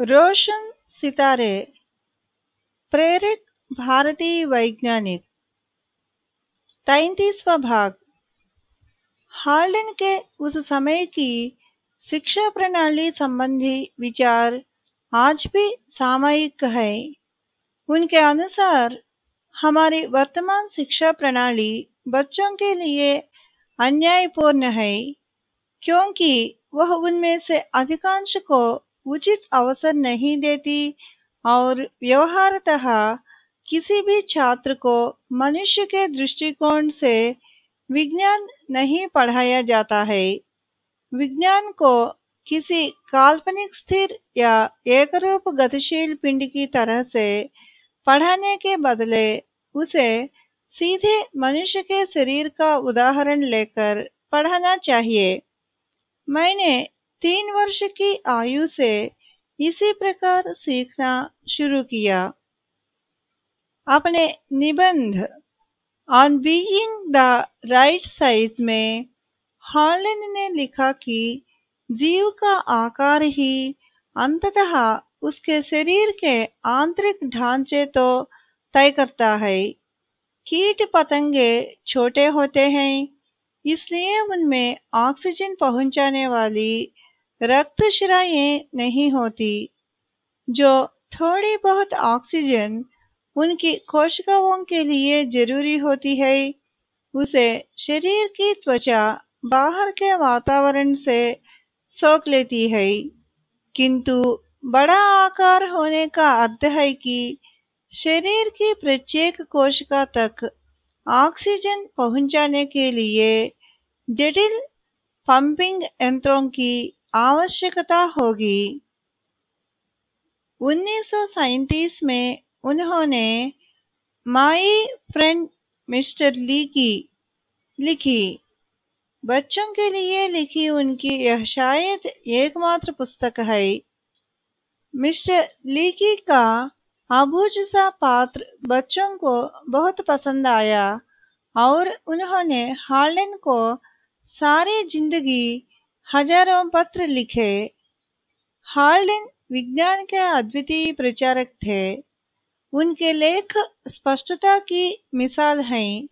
रोशन सितारे, प्रेरित भारतीय वैज्ञानिक, तैतीसवा भाग। हार्डिन के उस समय की शिक्षा प्रणाली संबंधी विचार आज भी सामयिक है। उनके अनुसार, हमारी वर्तमान शिक्षा प्रणाली बच्चों के लिए अन्यायपूर्ण है, क्योंकि वह उनमें से अधिकांश को उचित अवसर नहीं देती और व्यवहारतः किसी भी छात्र को मनुष्य के दृष्टिकोण से विज्ञान नहीं पढ़ाया जाता है। विज्ञान को किसी काल्पनिक स्थिर या एकरूप गतिशील पिंड की तरह से पढ़ाने के बदले उसे सीधे मनुष्य के शरीर का उदाहरण लेकर पढ़ाना चाहिए। मैंने तीन वर्ष की आयु से इसी प्रकार सीखना शुरू किया। अपने निबंध on being the right size में हॉलिन ने लिखा कि जीव का आकार ही अंततः उसके शरीर के आंतरिक ढांचे तो तय करता है। कीट पतंगे छोटे होते हैं, इसलिए उनमें ऑक्सीजन पहुँचाने वाली रक्त श्राएँ नहीं होती, जो थोड़ी बहुत ऑक्सीजन उनकी कोशिकाओं के लिए ज़रूरी होती है, उसे शरीर की त्वचा बाहर के वातावरण से सोख लेती है। किंतु बड़ा आकार होने का अर्थ है कि शरीर की प्रत्येक कोशिका तक ऑक्सीजन पहुँचाने के लिए जटिल पंपिंग यंत्रों की आवश्यकता होगी। उन्नीस में उन्होंने माई फ्रेंड मिस्टर ली की लिखी। बच्चों के लिए लिखी उनकी यह शायद एकमात्र पुस्तक है। मिस्टर लीकी का अबूझ सा पात्र बच्चों को बहुत पसंद आया और उन्होंने हार्लेन को सारी ज़िंदगी हज़ारों पत्र लिखे। हार्डिन विज्ञान के अद्वितीय प्रचारक थे। उनके लेख स्पष्टता की मिसाल हैं।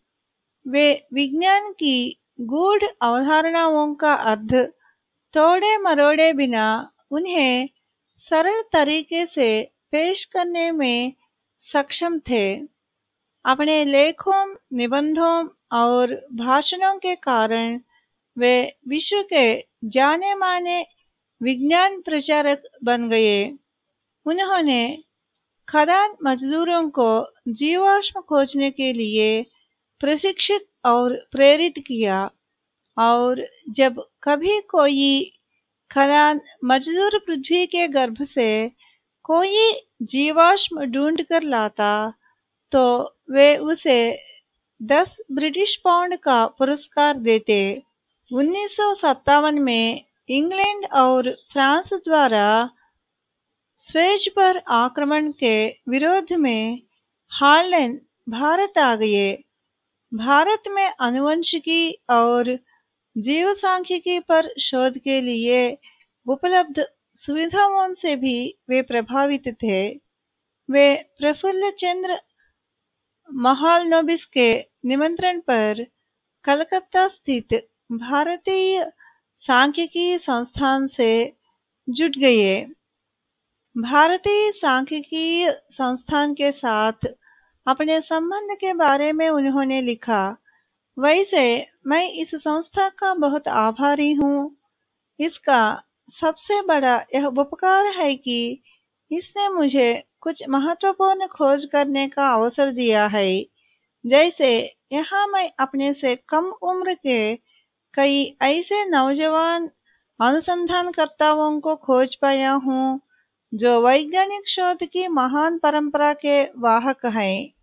वे विज्ञान की गूढ़ अवधारणाओं का अर्थ तोड़े मरोड़े बिना उन्हें सरल तरीके से पेश करने में सक्षम थे। अपने लेखों, निबंधों और भाषणों के कारण वे विश्व के जाने माने विज्ञान प्रचारक बन गए। उन्होंने खदान मजदूरों को जीवाश्म खोजने के लिए प्रशिक्षित और प्रेरित किया और जब कभी कोई खदान मजदूर पृथ्वी के गर्भ से कोई जीवाश्म ढूंढ कर लाता तो वे उसे दस ब्रिटिश पाउंड का पुरस्कार देते। उन्नीस में इंग्लैंड और फ्रांस द्वारा स्वेज पर आक्रमण के विरोध में हार्लेन भारत आ गए। भारत में अनुवंशिकी और जीव सांख्यिकी पर शोध के लिए उपलब्ध सुविधाओं से भी वे प्रभावित थे। वे प्रफुल्ल चंद्र महालनोबिस के निमंत्रण पर कलकत्ता स्थित भारतीय सांख्यिकी संस्थान से जुट गए भारतीय सांख्यिकी संस्थान के साथ अपने संबंध के बारे में उन्होंने लिखा, वैसे मैं इस संस्था का बहुत आभारी हूँ। इसका सबसे बड़ा यह उपकार है कि इसने मुझे कुछ महत्वपूर्ण खोज करने का अवसर दिया है। जैसे यहाँ मैं अपने से कम उम्र के कई ऐसे नौजवान अनुसंधानकर्ताओं को खोज पाया हूँ, जो वैज्ञानिक शोध की महान परंपरा के वाहक हैं।